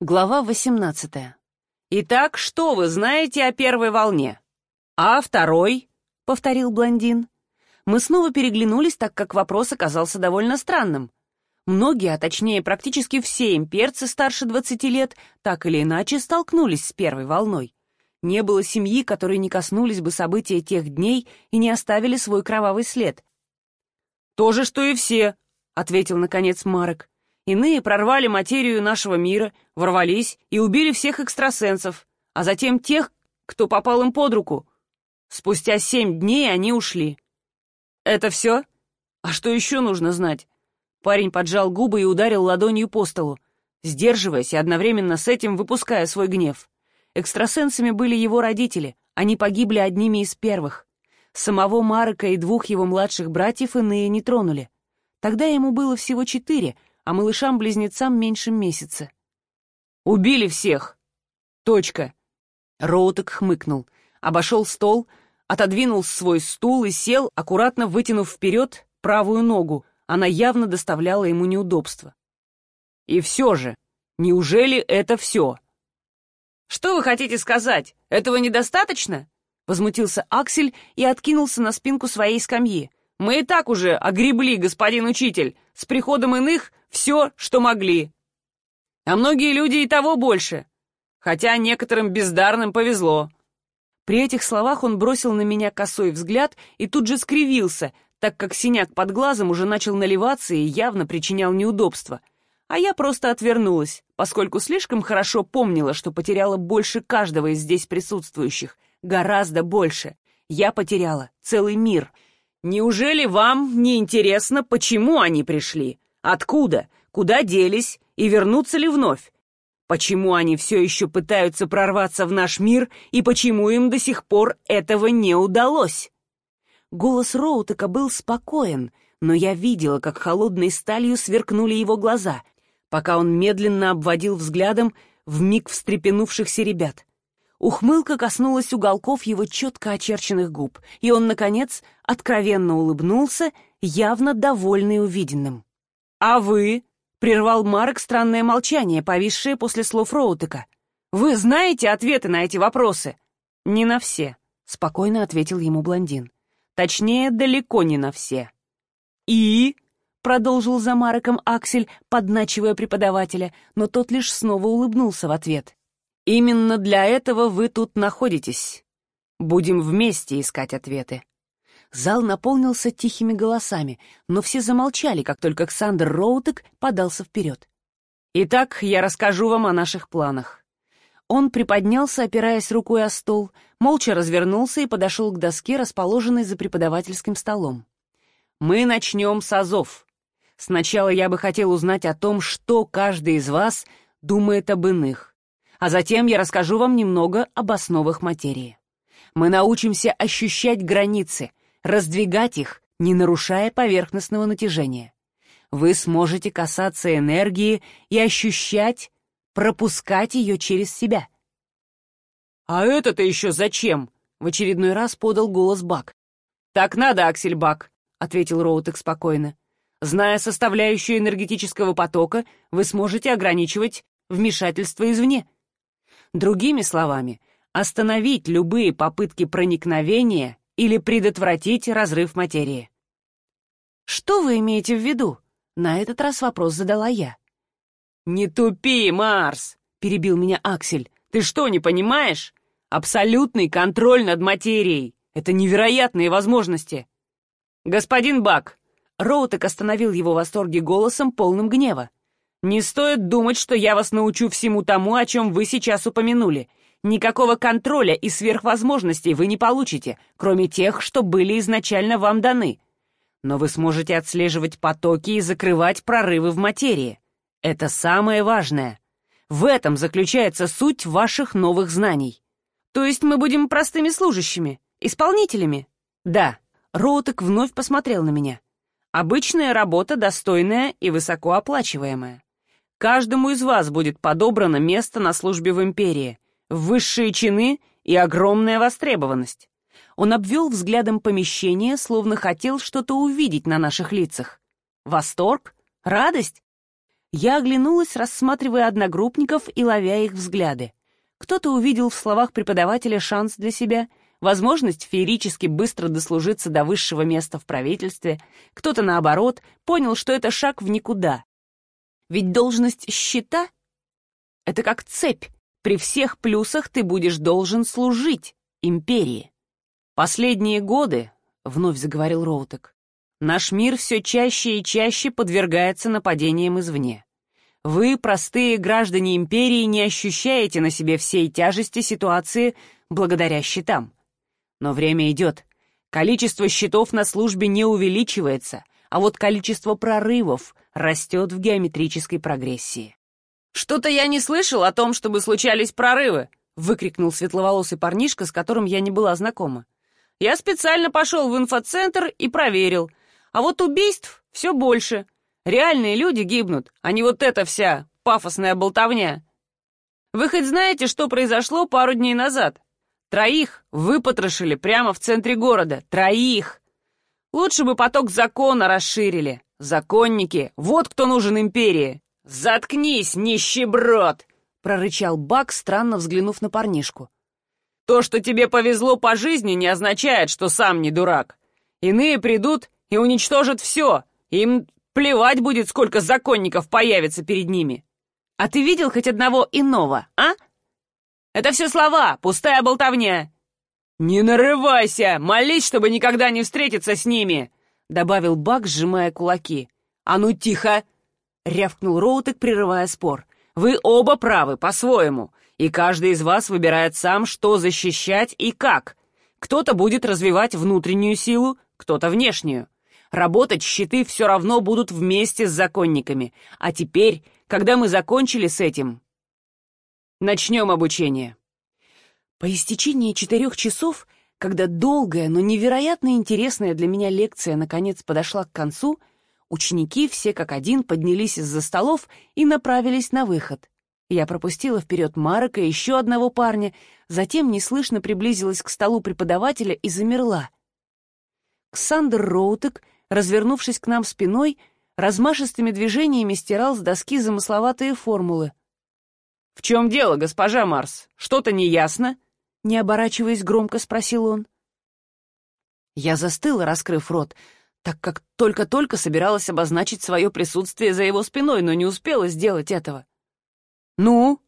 Глава 18. «Итак, что вы знаете о первой волне?» «А второй?» — повторил блондин. Мы снова переглянулись, так как вопрос оказался довольно странным. Многие, а точнее практически все имперцы старше 20 лет, так или иначе столкнулись с первой волной. Не было семьи, которые не коснулись бы события тех дней и не оставили свой кровавый след. «То же, что и все», — ответил, наконец, Марек. Иные прорвали материю нашего мира, ворвались и убили всех экстрасенсов, а затем тех, кто попал им под руку. Спустя семь дней они ушли. Это все? А что еще нужно знать? Парень поджал губы и ударил ладонью по столу, сдерживаясь и одновременно с этим выпуская свой гнев. Экстрасенсами были его родители, они погибли одними из первых. Самого Марека и двух его младших братьев иные не тронули. Тогда ему было всего четыре — а малышам-близнецам меньше месяца. «Убили всех!» «Точка!» Роутек хмыкнул, обошел стол, отодвинул свой стул и сел, аккуратно вытянув вперед правую ногу. Она явно доставляла ему неудобства. «И все же, неужели это все?» «Что вы хотите сказать? Этого недостаточно?» Возмутился Аксель и откинулся на спинку своей скамьи. «Мы и так уже огребли, господин учитель. С приходом иных все, что могли. А многие люди и того больше. Хотя некоторым бездарным повезло. При этих словах он бросил на меня косой взгляд и тут же скривился, так как синяк под глазом уже начал наливаться и явно причинял неудобства. А я просто отвернулась, поскольку слишком хорошо помнила, что потеряла больше каждого из здесь присутствующих. Гораздо больше. Я потеряла целый мир — Неужели вам не интересно, почему они пришли? Откуда? Куда делись? И вернутся ли вновь? Почему они все еще пытаются прорваться в наш мир и почему им до сих пор этого не удалось? Голос Роутека был спокоен, но я видела, как холодной сталью сверкнули его глаза, пока он медленно обводил взглядом в миг встрепенувшихся ребят. Ухмылка коснулась уголков его четко очерченных губ, и он, наконец, откровенно улыбнулся, явно довольный увиденным. «А вы?» — прервал Марк странное молчание, повисшее после слов Роутека. «Вы знаете ответы на эти вопросы?» «Не на все», — спокойно ответил ему блондин. «Точнее, далеко не на все». «И?» — продолжил за Марком Аксель, подначивая преподавателя, но тот лишь снова улыбнулся в ответ. Именно для этого вы тут находитесь. Будем вместе искать ответы. Зал наполнился тихими голосами, но все замолчали, как только Ксандр Роутек подался вперед. Итак, я расскажу вам о наших планах. Он приподнялся, опираясь рукой о стол, молча развернулся и подошел к доске, расположенной за преподавательским столом. Мы начнем с азов. Сначала я бы хотел узнать о том, что каждый из вас думает об иных а затем я расскажу вам немного об основах материи. Мы научимся ощущать границы, раздвигать их, не нарушая поверхностного натяжения. Вы сможете касаться энергии и ощущать, пропускать ее через себя. «А это-то еще зачем?» — в очередной раз подал голос Бак. «Так надо, Аксель Бак», — ответил Роутек спокойно. «Зная составляющую энергетического потока, вы сможете ограничивать вмешательство извне. Другими словами, остановить любые попытки проникновения или предотвратить разрыв материи. «Что вы имеете в виду?» На этот раз вопрос задала я. «Не тупи, Марс!» — перебил меня Аксель. «Ты что, не понимаешь? Абсолютный контроль над материей. Это невероятные возможности!» «Господин Бак!» Роутек остановил его в восторге голосом, полным гнева. Не стоит думать, что я вас научу всему тому, о чем вы сейчас упомянули. Никакого контроля и сверхвозможностей вы не получите, кроме тех, что были изначально вам даны. Но вы сможете отслеживать потоки и закрывать прорывы в материи. Это самое важное. В этом заключается суть ваших новых знаний. То есть мы будем простыми служащими, исполнителями? Да. Роутек вновь посмотрел на меня. Обычная работа, достойная и высокооплачиваемая. Каждому из вас будет подобрано место на службе в империи, высшие чины и огромная востребованность. Он обвел взглядом помещение, словно хотел что-то увидеть на наших лицах. Восторг? Радость? Я оглянулась, рассматривая одногруппников и ловя их взгляды. Кто-то увидел в словах преподавателя шанс для себя, возможность феерически быстро дослужиться до высшего места в правительстве, кто-то, наоборот, понял, что это шаг в никуда. Ведь должность счета — это как цепь, при всех плюсах ты будешь должен служить империи. Последние годы, — вновь заговорил Роутек, — наш мир все чаще и чаще подвергается нападениям извне. Вы, простые граждане империи, не ощущаете на себе всей тяжести ситуации благодаря счетам. Но время идет. Количество счетов на службе не увеличивается, а вот количество прорывов растет в геометрической прогрессии. «Что-то я не слышал о том, чтобы случались прорывы!» — выкрикнул светловолосый парнишка, с которым я не была знакома. «Я специально пошел в инфоцентр и проверил. А вот убийств все больше. Реальные люди гибнут, а не вот эта вся пафосная болтовня. Вы хоть знаете, что произошло пару дней назад? Троих выпотрошили прямо в центре города. Троих! Лучше бы поток закона расширили. Законники, вот кто нужен империи. «Заткнись, нищеброд!» — прорычал Бак, странно взглянув на парнишку. «То, что тебе повезло по жизни, не означает, что сам не дурак. Иные придут и уничтожат все. Им Плевать будет, сколько законников появится перед ними. А ты видел хоть одного иного, а? Это все слова, пустая болтовня. Не нарывайся, молись, чтобы никогда не встретиться с ними, добавил Бак, сжимая кулаки. А ну тихо, рявкнул Роутек, прерывая спор. Вы оба правы, по-своему, и каждый из вас выбирает сам, что защищать и как. Кто-то будет развивать внутреннюю силу, кто-то внешнюю. Работать щиты все равно будут вместе с законниками. А теперь, когда мы закончили с этим, начнем обучение. По истечении четырех часов, когда долгая, но невероятно интересная для меня лекция наконец подошла к концу, ученики все как один поднялись из-за столов и направились на выход. Я пропустила вперед Марека и еще одного парня, затем неслышно приблизилась к столу преподавателя и замерла. Ксандр Роутек — развернувшись к нам спиной, размашистыми движениями стирал с доски замысловатые формулы. «В чем дело, госпожа Марс? Что-то неясно?» Не оборачиваясь, громко спросил он. Я застыла, раскрыв рот, так как только-только собиралась обозначить свое присутствие за его спиной, но не успела сделать этого. «Ну?»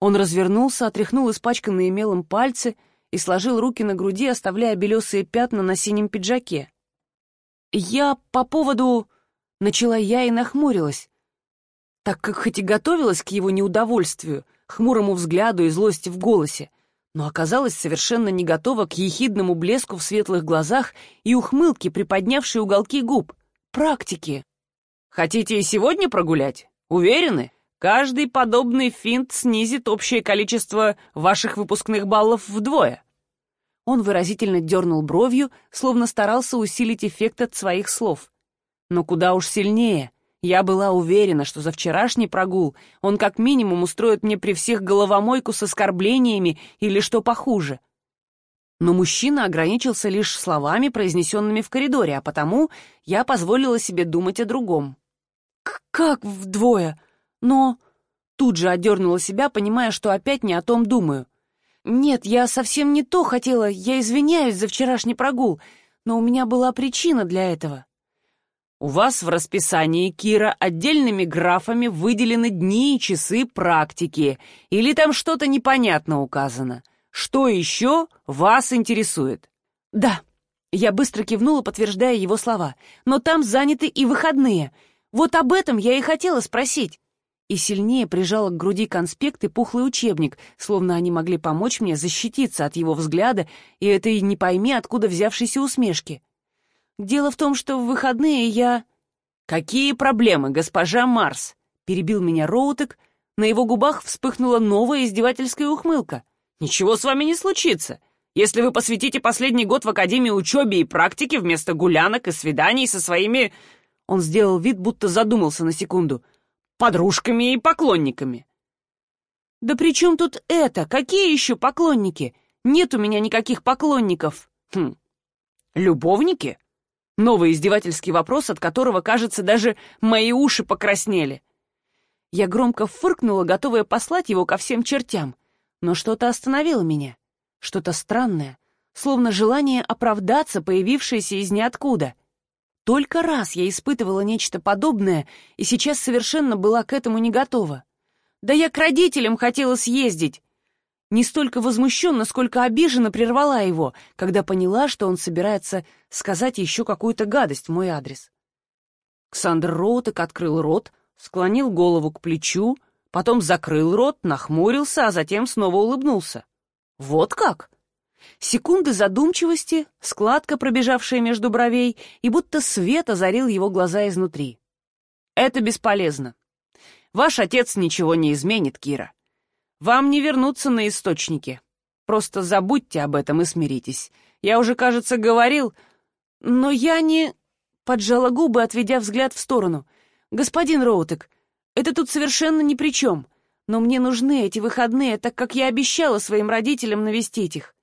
Он развернулся, отряхнул испачканные мелом пальцы и сложил руки на груди, оставляя белесые пятна на синем пиджаке. «Я по поводу...» — начала я и нахмурилась, так как хоть и готовилась к его неудовольствию, хмурому взгляду и злости в голосе, но оказалась совершенно не готова к ехидному блеску в светлых глазах и ухмылке, приподнявшей уголки губ. Практики. «Хотите и сегодня прогулять? Уверены? Каждый подобный финт снизит общее количество ваших выпускных баллов вдвое». Он выразительно дернул бровью, словно старался усилить эффект от своих слов. Но куда уж сильнее. Я была уверена, что за вчерашний прогул он как минимум устроит мне при всех головомойку с оскорблениями или что похуже. Но мужчина ограничился лишь словами, произнесенными в коридоре, а потому я позволила себе думать о другом. «Как вдвое? Но...» Тут же отдернула себя, понимая, что опять не о том думаю. «Нет, я совсем не то хотела, я извиняюсь за вчерашний прогул, но у меня была причина для этого». «У вас в расписании, Кира, отдельными графами выделены дни и часы практики, или там что-то непонятно указано. Что еще вас интересует?» «Да», — я быстро кивнула, подтверждая его слова, «но там заняты и выходные. Вот об этом я и хотела спросить» и сильнее прижала к груди конспект и пухлый учебник, словно они могли помочь мне защититься от его взгляда и этой не пойми откуда взявшейся усмешки. Дело в том, что в выходные я... «Какие проблемы, госпожа Марс?» — перебил меня Роутек. На его губах вспыхнула новая издевательская ухмылка. «Ничего с вами не случится, если вы посвятите последний год в Академии учебе и практике вместо гулянок и свиданий со своими...» Он сделал вид, будто задумался на секунду — подружками и поклонниками. Да при чем тут это? Какие еще поклонники? Нет у меня никаких поклонников. Хм. Любовники? Новый издевательский вопрос, от которого, кажется, даже мои уши покраснели. Я громко фыркнула, готовая послать его ко всем чертям. Но что-то остановило меня. Что-то странное, словно желание оправдаться, появившееся из ниоткуда. Только раз я испытывала нечто подобное, и сейчас совершенно была к этому не готова. Да я к родителям хотела съездить. Не столько возмущенно, сколько обиженно прервала его, когда поняла, что он собирается сказать еще какую-то гадость в мой адрес. Ксандр Роутек открыл рот, склонил голову к плечу, потом закрыл рот, нахмурился, а затем снова улыбнулся. «Вот как?» Секунды задумчивости, складка, пробежавшая между бровей, и будто свет озарил его глаза изнутри. «Это бесполезно. Ваш отец ничего не изменит, Кира. Вам не вернуться на источники. Просто забудьте об этом и смиритесь. Я уже, кажется, говорил, но я не...» Поджала губы, отведя взгляд в сторону. «Господин Роутек, это тут совершенно ни при чем. Но мне нужны эти выходные, так как я обещала своим родителям навестить их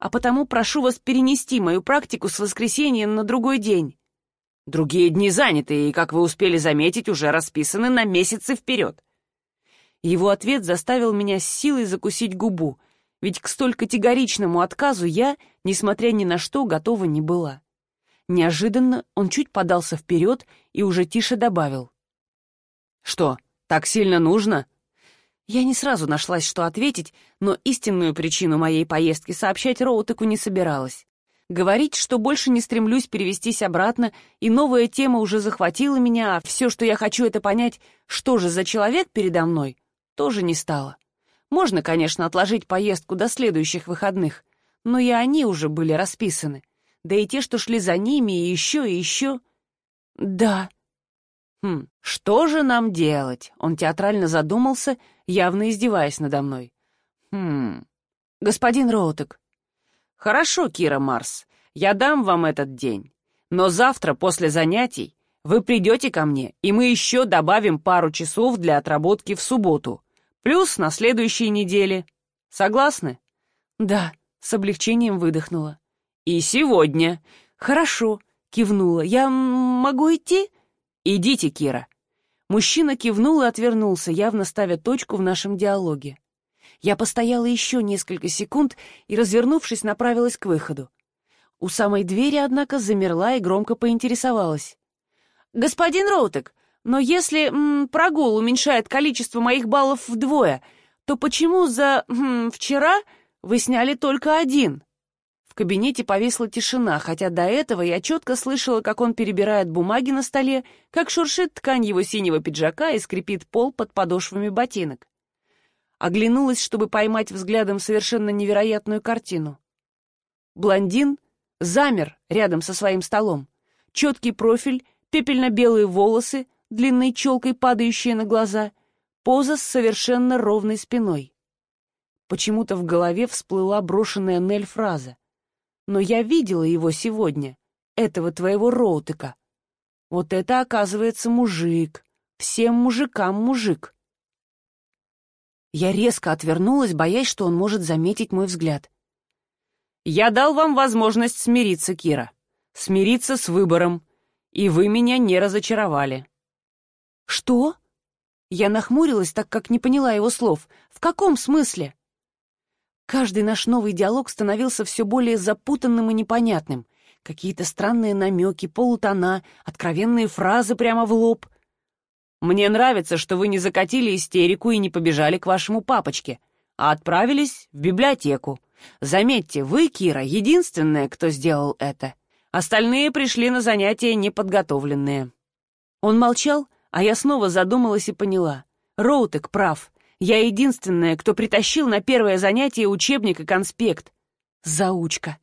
а потому прошу вас перенести мою практику с воскресенья на другой день. Другие дни заняты и, как вы успели заметить, уже расписаны на месяцы вперед. Его ответ заставил меня с силой закусить губу, ведь к столь категоричному отказу я, несмотря ни на что, готова не была. Неожиданно он чуть подался вперед и уже тише добавил. «Что, так сильно нужно?» Я не сразу нашлась, что ответить, но истинную причину моей поездки сообщать Роутеку не собиралась. Говорить, что больше не стремлюсь перевестись обратно, и новая тема уже захватила меня, а все, что я хочу, это понять, что же за человек передо мной, тоже не стало. Можно, конечно, отложить поездку до следующих выходных, но и они уже были расписаны. Да и те, что шли за ними, и еще, и еще... Да. Хм, что же нам делать? Он театрально задумался явно издеваясь надо мной. «Хм... Господин Роутек». «Хорошо, Кира Марс, я дам вам этот день. Но завтра после занятий вы придете ко мне, и мы еще добавим пару часов для отработки в субботу. Плюс на следующей неделе. Согласны?» «Да», — с облегчением выдохнула. «И сегодня». «Хорошо», — кивнула. «Я могу идти?» «Идите, Кира. Мужчина кивнул и отвернулся, явно ставя точку в нашем диалоге. Я постояла еще несколько секунд и, развернувшись, направилась к выходу. У самой двери, однако, замерла и громко поинтересовалась. «Господин Роутек, но если м, прогул уменьшает количество моих баллов вдвое, то почему за м, вчера вы сняли только один?» В кабинете повисла тишина, хотя до этого я четко слышала, как он перебирает бумаги на столе, как шуршит ткань его синего пиджака и скрипит пол под подошвами ботинок. Оглянулась, чтобы поймать взглядом совершенно невероятную картину. Блондин замер рядом со своим столом. Четкий профиль, пепельно-белые волосы, длинной челкой падающие на глаза, поза с совершенно ровной спиной. Почему-то в голове всплыла брошенная Нель фраза но я видела его сегодня, этого твоего Роутека. Вот это, оказывается, мужик. Всем мужикам мужик. Я резко отвернулась, боясь, что он может заметить мой взгляд. «Я дал вам возможность смириться, Кира. Смириться с выбором. И вы меня не разочаровали». «Что?» Я нахмурилась, так как не поняла его слов. «В каком смысле?» Каждый наш новый диалог становился все более запутанным и непонятным. Какие-то странные намеки, полутона, откровенные фразы прямо в лоб. «Мне нравится, что вы не закатили истерику и не побежали к вашему папочке, а отправились в библиотеку. Заметьте, вы, Кира, единственная, кто сделал это. Остальные пришли на занятия неподготовленные». Он молчал, а я снова задумалась и поняла. Роутек прав. Я единственная, кто притащил на первое занятие учебник и конспект. Заучка.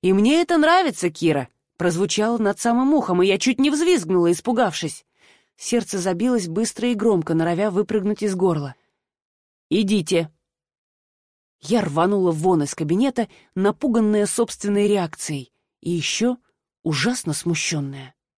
«И мне это нравится, Кира», — прозвучало над самым ухом, и я чуть не взвизгнула, испугавшись. Сердце забилось быстро и громко, норовя выпрыгнуть из горла. «Идите». Я рванула вон из кабинета, напуганная собственной реакцией, и еще ужасно смущенная.